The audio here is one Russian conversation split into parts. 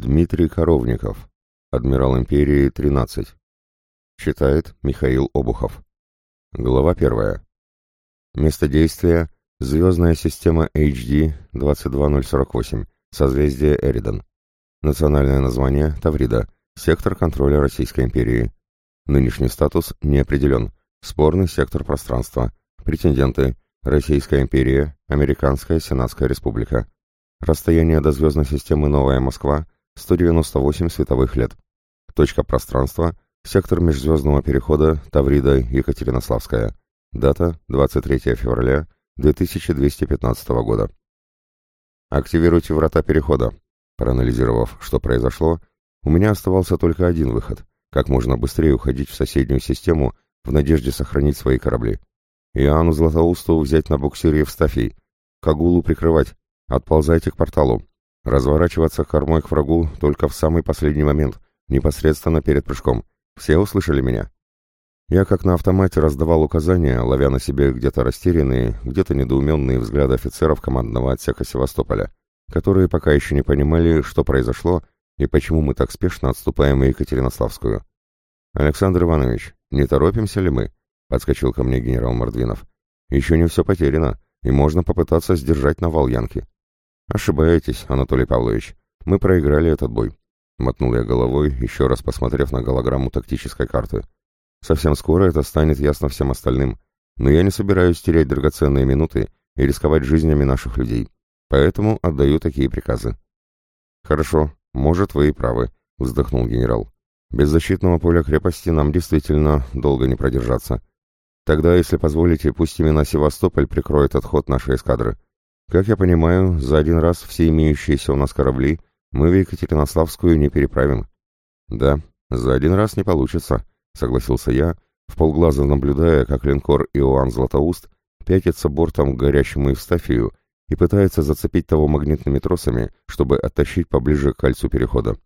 Дмитрий Коровников, адмирал империи 13. Читает Михаил Обухов. Глава 1. Место действия – звездная система HD 22048, созвездие Эридон. Национальное название – Таврида, сектор контроля Российской империи. Нынешний статус не определен, спорный сектор пространства, претенденты – Российская империя, Американская Сенатская республика. Расстояние до звездной системы Новая Москва – 198 световых лет. Точка пространства – сектор межзвездного перехода Таврида-Екатеринославская. Дата – 23 февраля 2215 года. «Активируйте врата перехода». Проанализировав, что произошло, у меня оставался только один выход – как можно быстрее уходить в соседнюю систему в надежде сохранить свои корабли. Иоанну Златоусту взять на буксире в Евстафий, Кагулу прикрывать, отползайте к порталу, Разворачиваться кормой к врагу только в самый последний момент, непосредственно перед прыжком. Все услышали меня?» Я как на автомате раздавал указания, ловя на себе где-то растерянные, где-то недоуменные взгляды офицеров командного отсека Севастополя, которые пока еще не понимали, что произошло и почему мы так спешно отступаем в Екатеринославскую. «Александр Иванович, не торопимся ли мы?» — подскочил ко мне генерал Мордвинов. «Еще не все потеряно, и можно попытаться сдержать навал Янки». «Ошибаетесь, Анатолий Павлович. Мы проиграли этот бой», — мотнул я головой, еще раз посмотрев на голограмму тактической карты. «Совсем скоро это станет ясно всем остальным, но я не собираюсь терять драгоценные минуты и рисковать жизнями наших людей, поэтому отдаю такие приказы». «Хорошо, может, вы и правы», — вздохнул генерал. «Без защитного поля крепости нам действительно долго не продержаться. Тогда, если позволите, пусть именно Севастополь прикроет отход нашей эскадры». Как я понимаю, за один раз все имеющиеся у нас корабли мы в Екатеринославскую не переправим. Да, за один раз не получится, согласился я, в полглаза наблюдая, как линкор Иоанн Златоуст пятится бортом к горящему Евстафию и пытается зацепить того магнитными тросами, чтобы оттащить поближе к кольцу перехода.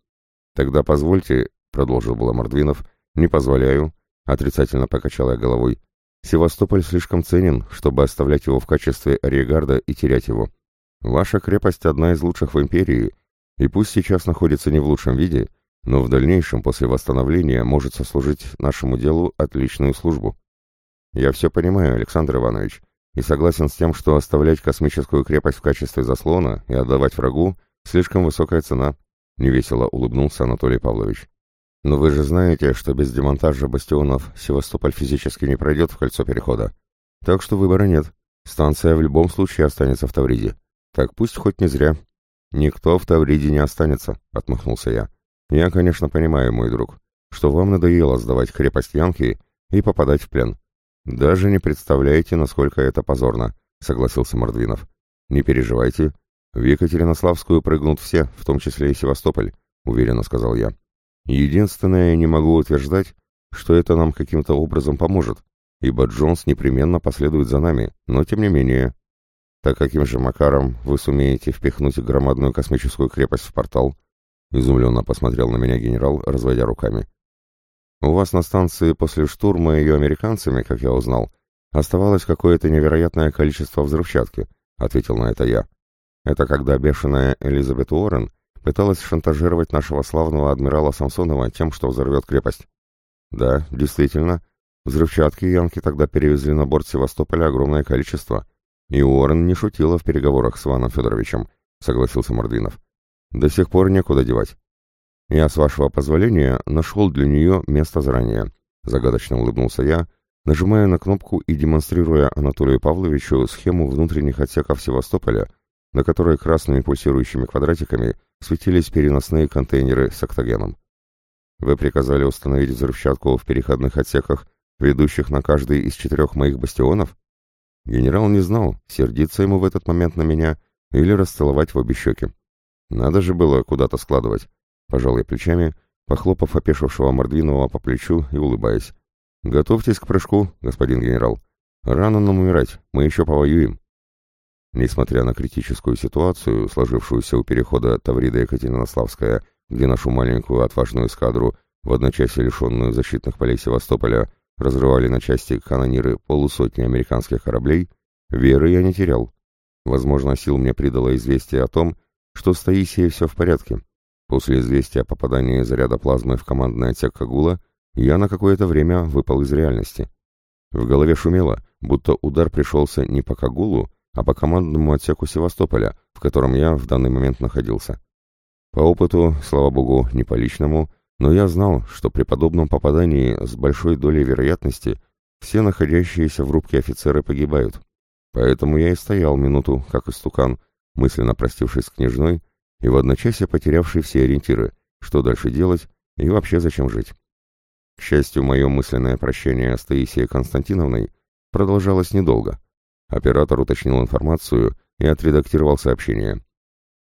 «Тогда позвольте», — продолжил Баламардвинов, — «не позволяю», — отрицательно покачал я головой, Севастополь слишком ценен, чтобы оставлять его в качестве регарда и терять его. Ваша крепость одна из лучших в империи, и пусть сейчас находится не в лучшем виде, но в дальнейшем после восстановления может сослужить нашему делу отличную службу. Я все понимаю, Александр Иванович, и согласен с тем, что оставлять космическую крепость в качестве заслона и отдавать врагу слишком высокая цена, невесело улыбнулся Анатолий Павлович. Но вы же знаете, что без демонтажа бастионов Севастополь физически не пройдет в кольцо перехода. Так что выбора нет. Станция в любом случае останется в Тавриде. Так пусть хоть не зря. Никто в Тавриде не останется, отмахнулся я. Я, конечно, понимаю, мой друг, что вам надоело сдавать крепость Янки и попадать в плен. Даже не представляете, насколько это позорно, согласился Мордвинов. Не переживайте. В Екатеринославскую прыгнут все, в том числе и Севастополь, уверенно сказал я. Единственное, я не могу утверждать, что это нам каким-то образом поможет, ибо Джонс непременно последует за нами, но тем не менее. Так каким же макаром вы сумеете впихнуть громадную космическую крепость в портал? Изумленно посмотрел на меня генерал, разводя руками. У вас на станции после штурма ее американцами, как я узнал, оставалось какое-то невероятное количество взрывчатки, ответил на это я. Это когда бешеная Элизабет Уоррен пыталась шантажировать нашего славного адмирала Самсонова тем, что взорвет крепость. Да, действительно, взрывчатки янки тогда перевезли на борт Севастополя огромное количество. И Уоррен не шутила в переговорах с Иваном Федоровичем, согласился Мордвинов. До сих пор некуда девать. Я, с вашего позволения, нашел для нее место заранее. Загадочно улыбнулся я, нажимая на кнопку и демонстрируя Анатолию Павловичу схему внутренних отсеков Севастополя — на которой красными пульсирующими квадратиками светились переносные контейнеры с октогеном. Вы приказали установить взрывчатку в переходных отсеках, ведущих на каждый из четырех моих бастионов? Генерал не знал, сердиться ему в этот момент на меня или расцеловать в обе щеки. Надо же было куда-то складывать. Пожал я плечами, похлопав опешившего Мордвинова по плечу и улыбаясь. «Готовьтесь к прыжку, господин генерал. Рано нам умирать, мы еще повоюем». Несмотря на критическую ситуацию, сложившуюся у перехода Таврида Екатеринославская, где нашу маленькую отважную эскадру, в одночасье лишенную защитных полей Севастополя, разрывали на части канониры полусотни американских кораблей, веры я не терял. Возможно, сил мне придало известие о том, что с Таисией все в порядке. После известия о попадании заряда плазмы в командный отсек Кагула, я на какое-то время выпал из реальности. В голове шумело, будто удар пришелся не по Кагулу, а по командному отсеку Севастополя, в котором я в данный момент находился. По опыту, слава богу, не по личному, но я знал, что при подобном попадании с большой долей вероятности все находящиеся в рубке офицеры погибают. Поэтому я и стоял минуту, как истукан, мысленно простившись с княжной и в одночасье потерявший все ориентиры, что дальше делать и вообще зачем жить. К счастью, мое мысленное прощение с Таисией Константиновной продолжалось недолго — Оператор уточнил информацию и отредактировал сообщение.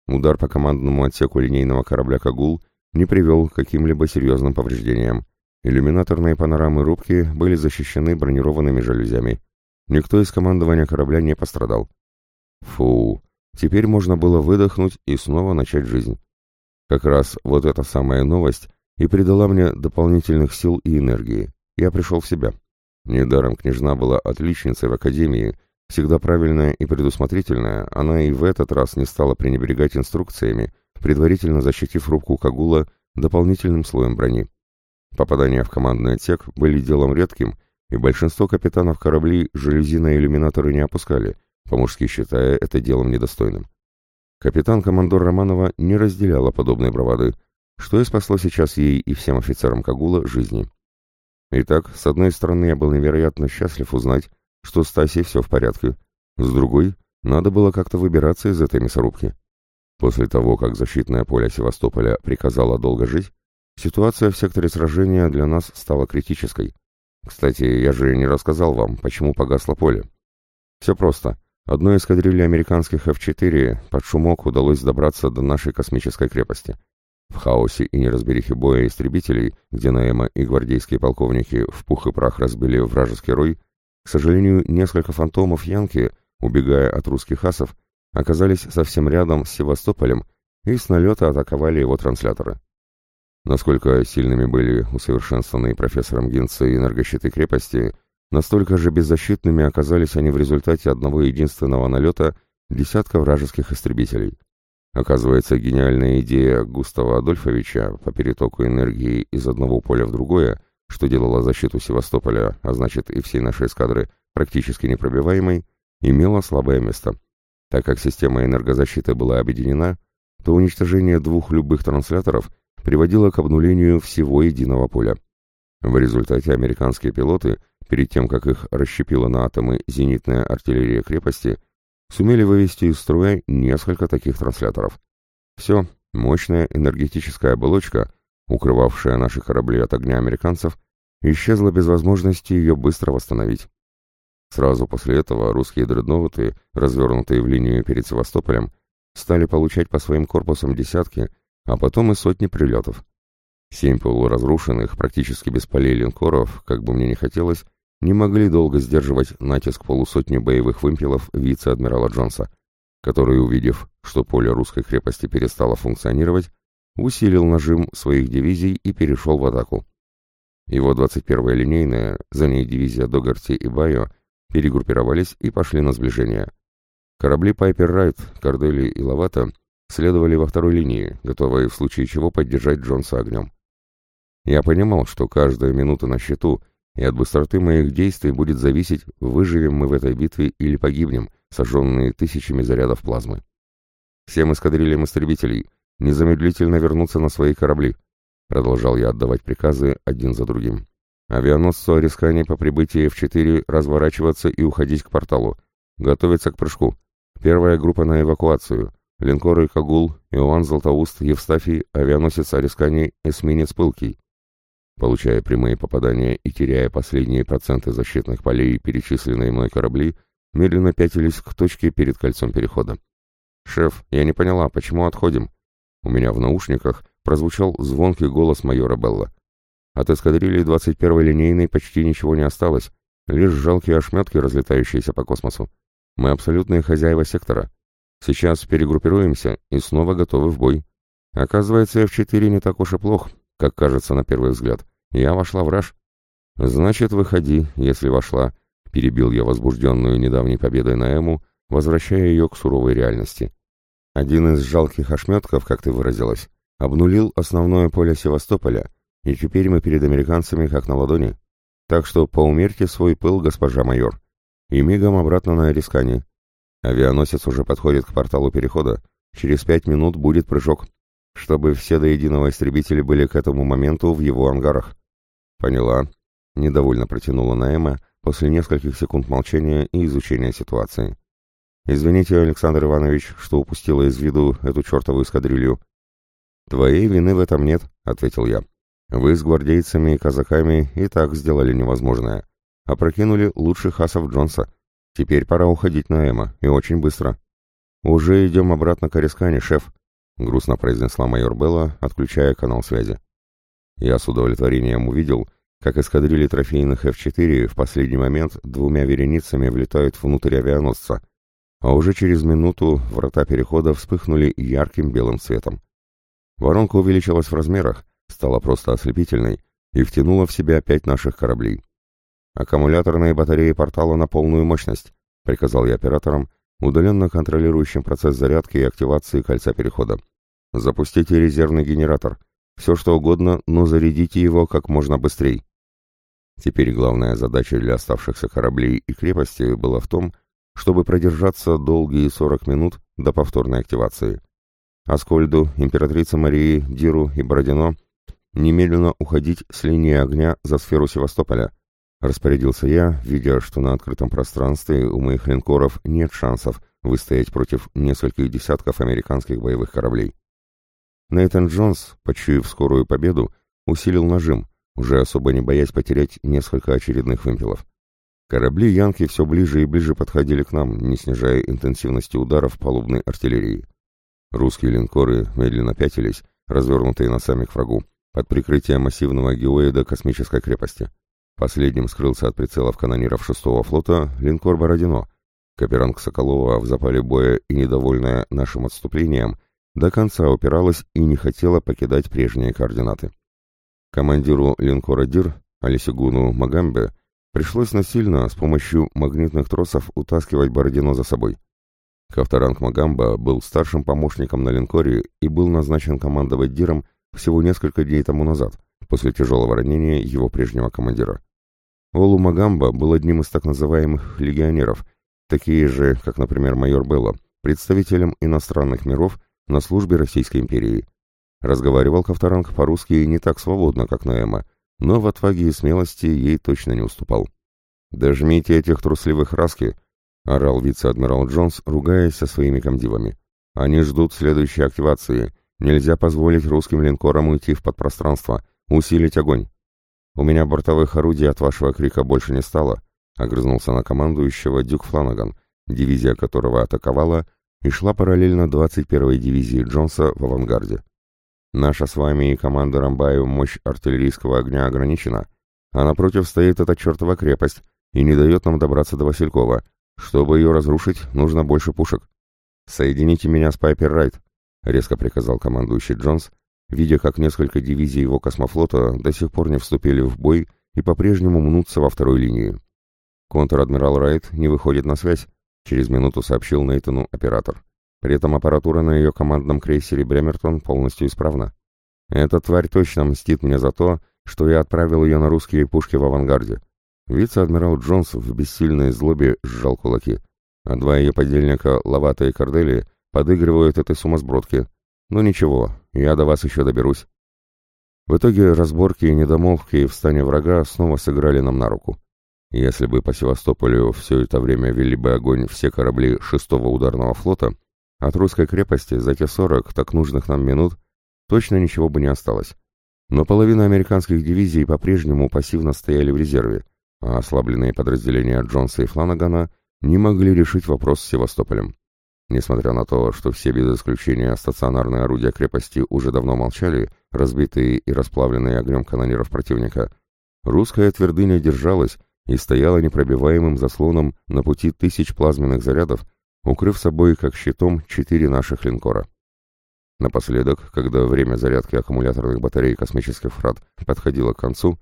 Удар по командному отсеку линейного корабля «Кагул» не привел к каким-либо серьезным повреждениям. Иллюминаторные панорамы рубки были защищены бронированными жалюзями. Никто из командования корабля не пострадал. Фу, теперь можно было выдохнуть и снова начать жизнь. Как раз вот эта самая новость и придала мне дополнительных сил и энергии. Я пришел в себя. Недаром княжна была отличницей в академии Всегда правильная и предусмотрительная, она и в этот раз не стала пренебрегать инструкциями, предварительно защитив рубку Кагула дополнительным слоем брони. Попадания в командный отсек были делом редким, и большинство капитанов кораблей жалюзи на иллюминаторы не опускали, по-мужски считая это делом недостойным. Капитан-командор Романова не разделяла подобные бравады, что и спасло сейчас ей и всем офицерам Кагула жизни. Итак, с одной стороны, я был невероятно счастлив узнать, что с Тасей все в порядке. С другой, надо было как-то выбираться из этой мясорубки. После того, как защитное поле Севастополя приказало долго жить, ситуация в секторе сражения для нас стала критической. Кстати, я же не рассказал вам, почему погасло поле. Все просто. Одной эскадрилье американских F-4 под шумок удалось добраться до нашей космической крепости. В хаосе и неразберихе боя истребителей, где Наэма и гвардейские полковники в пух и прах разбили вражеский рой, к сожалению, несколько фантомов Янки, убегая от русских асов, оказались совсем рядом с Севастополем и с налета атаковали его трансляторы. Насколько сильными были усовершенствованные профессором Гинце энергощиты крепости, настолько же беззащитными оказались они в результате одного единственного налета десятка вражеских истребителей. Оказывается, гениальная идея Густава Адольфовича по перетоку энергии из одного поля в другое – что делало защиту Севастополя, а значит и всей нашей эскадры, практически непробиваемой, имело слабое место. Так как система энергозащиты была объединена, то уничтожение двух любых трансляторов приводило к обнулению всего единого поля. В результате американские пилоты, перед тем, как их расщепила на атомы зенитная артиллерия крепости, сумели вывести из строя несколько таких трансляторов. Все, мощная энергетическая оболочка, укрывавшая наши корабли от огня американцев, исчезла без возможности ее быстро восстановить. Сразу после этого русские дредноуты, развернутые в линию перед Севастополем, стали получать по своим корпусам десятки, а потом и сотни прилетов. Семь полуразрушенных, практически безпалей линкоров, как бы мне ни хотелось, не могли долго сдерживать натиск полусотни боевых вымпелов вице-адмирала Джонса, который, увидев, что поле русской крепости перестало функционировать, усилил нажим своих дивизий и перешел в атаку. Его 21-я линейная, за ней дивизия Догарти и Байо, перегруппировались и пошли на сближение. Корабли Пайпер Райт, Кордели и Лавата следовали во второй линии, готовые в случае чего поддержать Джонса огнем. Я понимал, что каждая минута на счету, и от быстроты моих действий будет зависеть, выживем мы в этой битве или погибнем, сожженные тысячами зарядов плазмы. Всем эскадрильям истребителей — незамедлительно вернуться на свои корабли», — продолжал я отдавать приказы один за другим. «Авианосцу Арискани по прибытии в 4 разворачиваться и уходить к порталу. Готовиться к прыжку. Первая группа на эвакуацию. Линкоры «Кагул», «Иоанн Златоуст», «Евстафий», авианосец Арискани, эсминец «Пылкий». Получая прямые попадания и теряя последние проценты защитных полей, перечисленные мной корабли, медленно пятились к точке перед кольцом перехода. «Шеф, я не поняла, почему отходим?» У меня в наушниках прозвучал звонкий голос майора Белла. От эскадрильи 21-й линейной почти ничего не осталось, лишь жалкие ошметки, разлетающиеся по космосу. Мы абсолютные хозяева сектора. Сейчас перегруппируемся и снова готовы в бой. Оказывается, F4 не так уж и плох, как кажется на первый взгляд. Я вошла в раж. Значит, выходи, если вошла, перебил я возбужденную недавней победой на Эму, возвращая ее к суровой реальности. Один из жалких ошметков, как ты выразилась, обнулил основное поле Севастополя, и теперь мы перед американцами как на ладони. Так что поумерьте свой пыл, госпожа майор. И мигом обратно на Эрискане. Авианосец уже подходит к порталу перехода. Через пять минут будет прыжок, чтобы все до единого истребители были к этому моменту в его ангарах. Поняла. Недовольно протянула Наэма после нескольких секунд молчания и изучения ситуации. «Извините, Александр Иванович, что упустила из виду эту чертову эскадрилью». «Твоей вины в этом нет», — ответил я. «Вы с гвардейцами и казаками и так сделали невозможное. Опрокинули лучших асов Джонса. Теперь пора уходить на Эма, и очень быстро». «Уже идем обратно к Арискане, шеф», — грустно произнесла майор Белла, отключая канал связи. Я с удовлетворением увидел, как эскадрильи трофейных F-4 в последний момент двумя вереницами влетают внутрь авианосца — а уже через минуту врата перехода вспыхнули ярким белым светом. Воронка увеличилась в размерах, стала просто ослепительной и втянула в себя пять наших кораблей. «Аккумуляторные батареи портала на полную мощность», — приказал я операторам, удаленно контролирующим процесс зарядки и активации кольца перехода. «Запустите резервный генератор. Все что угодно, но зарядите его как можно быстрее». Теперь главная задача для оставшихся кораблей и крепости была в том, чтобы продержаться долгие 40 минут до повторной активации. Аскольду, императрице Марии, Диру и Бородино немедленно уходить с линии огня за сферу Севастополя. Распорядился я, видя, что на открытом пространстве у моих линкоров нет шансов выстоять против нескольких десятков американских боевых кораблей. Нейтан Джонс, почуяв скорую победу, усилил нажим, уже особо не боясь потерять несколько очередных вымпелов. Корабли Янки все ближе и ближе подходили к нам, не снижая интенсивности ударов палубной артиллерии. Русские линкоры медленно пятились, развернутые носами к врагу, под прикрытием массивного геоида космической крепости. Последним скрылся от прицелов канониров шестого флота линкор «Бородино». Каперанг Соколова в запале боя и недовольная нашим отступлением до конца упиралась и не хотела покидать прежние координаты. Командиру линкора «Дир» Олусегуну Магамбе Пришлось насильно, с помощью магнитных тросов, утаскивать Бородино за собой. Ковторанг Магамба был старшим помощником на линкоре и был назначен командовать Диром всего несколько дней тому назад, после тяжелого ранения его прежнего командира. Олу Магамба был одним из так называемых легионеров, такие же, как, например, майор Белла, представителем иностранных миров на службе Российской империи. Разговаривал Ковторанг по-русски не так свободно, как Наэма, но в отваге и смелости ей точно не уступал. «Дожмите этих трусливых раски!» — орал вице-адмирал Джонс, ругаясь со своими комдивами. «Они ждут следующей активации. Нельзя позволить русским линкорам уйти в подпространство. Усилить огонь!» «У меня бортовых орудий от вашего крика больше не стало», — огрызнулся на командующего Дюк Фланаган, дивизия которого атаковала и шла параллельно 21-й дивизии Джонса в авангарде. Наша с вами и команда Рамбаева мощь артиллерийского огня ограничена, а напротив стоит эта чертова крепость и не дает нам добраться до Василькова. Чтобы ее разрушить, нужно больше пушек. Соедините меня с Пайпер Райт, — резко приказал командующий Джонс, видя, как несколько дивизий его космофлота до сих пор не вступили в бой и по-прежнему мнутся во второй линии. Контр-адмирал Райт не выходит на связь, — через минуту сообщил Нейтону оператор. При этом аппаратура на ее командном крейсере «Бремертон» полностью исправна. Эта тварь точно мстит мне за то, что я отправил ее на русские пушки в авангарде. Вице-адмирал Джонс в бессильной злобе сжал кулаки, а два ее подельника, Лавата и Кордели, подыгрывают этой сумасбродке. Но ничего, я до вас еще доберусь. В итоге разборки и недомолвки в стане врага снова сыграли нам на руку. Если бы по Севастополю все это время вели бы огонь все корабли шестого ударного флота — от русской крепости за те 40 так нужных нам минут точно ничего бы не осталось. Но половина американских дивизий по-прежнему пассивно стояли в резерве, а ослабленные подразделения Джонса и Фланагана не могли решить вопрос с Севастополем. Несмотря на то, что все без исключения стационарные орудия крепости уже давно молчали, разбитые и расплавленные огнем канониров противника, русская твердыня держалась и стояла непробиваемым заслоном на пути тысяч плазменных зарядов, укрыв собой как щитом четыре наших линкора. Напоследок, когда время зарядки аккумуляторных батарей космических фрат подходило к концу,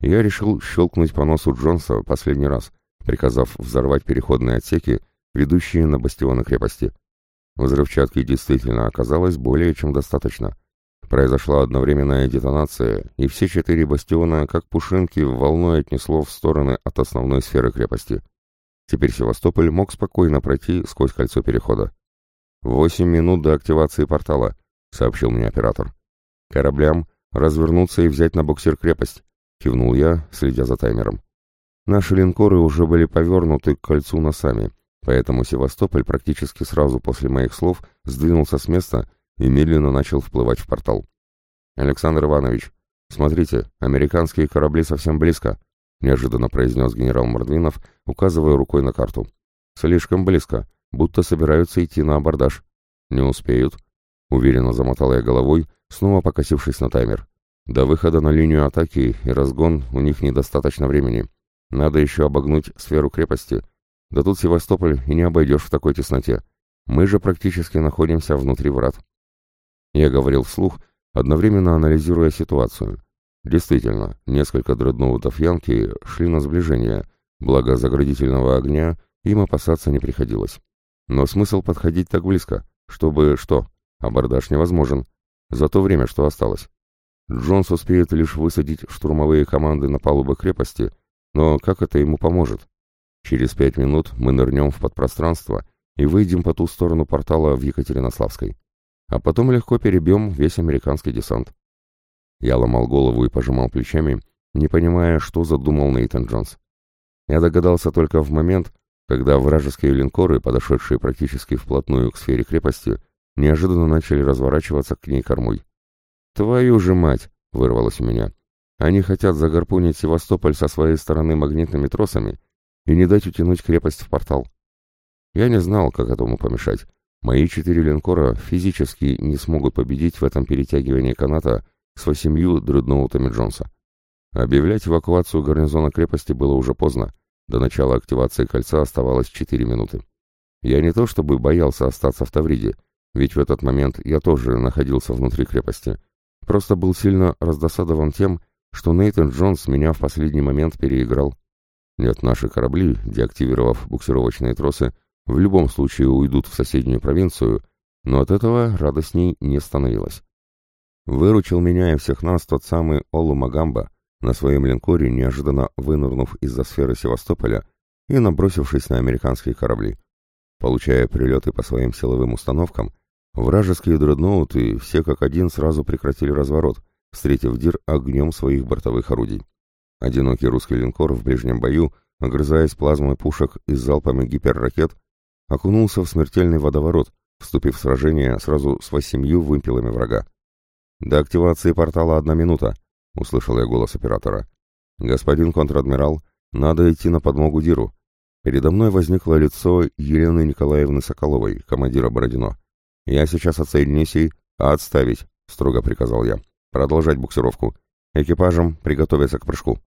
я решил щелкнуть по носу Джонса последний раз, приказав взорвать переходные отсеки, ведущие на бастионы крепости. Взрывчатки действительно оказалось более чем достаточно. Произошла одновременная детонация, и все четыре бастиона, как пушинки, волной отнесло в стороны от основной сферы крепости — Теперь Севастополь мог спокойно пройти сквозь кольцо перехода. «Восемь минут до активации портала», — сообщил мне оператор. «Кораблям развернуться и взять на буксир крепость», — кивнул я, следя за таймером. Наши линкоры уже были повернуты к кольцу носами, поэтому Севастополь практически сразу после моих слов сдвинулся с места и медленно начал вплывать в портал. «Александр Иванович, смотрите, американские корабли совсем близко», — неожиданно произнес генерал Мордвинов, указывая рукой на карту. «Слишком близко, будто собираются идти на абордаж». «Не успеют», — уверенно замотал я головой, снова покосившись на таймер. «До выхода на линию атаки и разгон у них недостаточно времени. Надо еще обогнуть сферу крепости. Да тут Севастополь и не обойдешь в такой тесноте. Мы же практически находимся внутри врат». Я говорил вслух, одновременно анализируя ситуацию. Действительно, несколько дредноутов Янки шли на сближение, благо заградительного огня им опасаться не приходилось. Но смысл подходить так близко, чтобы что? Абордаж невозможен. За то время, что осталось. Джонс успеет лишь высадить штурмовые команды на палубы крепости, но как это ему поможет? Через пять минут мы нырнем в подпространство и выйдем по ту сторону портала в Екатеринославской. А потом легко перебьем весь американский десант. Я ломал голову и пожимал плечами, не понимая, что задумал Нейтан Джонс. Я догадался только в момент, когда вражеские линкоры, подошедшие практически вплотную к сфере крепости, неожиданно начали разворачиваться к ней кормой. «Твою же мать!» — вырвалось у меня. «Они хотят загарпунить Севастополь со своей стороны магнитными тросами и не дать утянуть крепость в портал». Я не знал, как этому помешать. Мои четыре линкора физически не смогут победить в этом перетягивании каната — свою семью дредного Томми Джонса. Объявлять эвакуацию гарнизона крепости было уже поздно. До начала активации кольца оставалось 4 минуты. Я не то чтобы боялся остаться в Тавриде, ведь в этот момент я тоже находился внутри крепости. Просто был сильно раздосадован тем, что Нейтан Джонс меня в последний момент переиграл. Нет, наши корабли, деактивировав буксировочные тросы, в любом случае уйдут в соседнюю провинцию, но от этого радостней не становилось. Выручил меня и всех нас тот самый Олу Магамба, на своем линкоре неожиданно вынырнув из-за сферы Севастополя и набросившись на американские корабли. Получая прилеты по своим силовым установкам, вражеские дредноуты все как один сразу прекратили разворот, встретив дир огнем своих бортовых орудий. Одинокий русский линкор в ближнем бою, огрызаясь плазмой пушек и залпами гиперракет, окунулся в смертельный водоворот, вступив в сражение сразу с восемью вымпелами врага. «До активации портала одна минута», — услышал я голос оператора. «Господин контр-адмирал, надо идти на подмогу Диру». Передо мной возникло лицо Елены Николаевны Соколовой, командира Бородино. «Я сейчас отсоединюсь и... отставить», — строго приказал я. «Продолжать буксировку. Экипажем приготовиться к прыжку».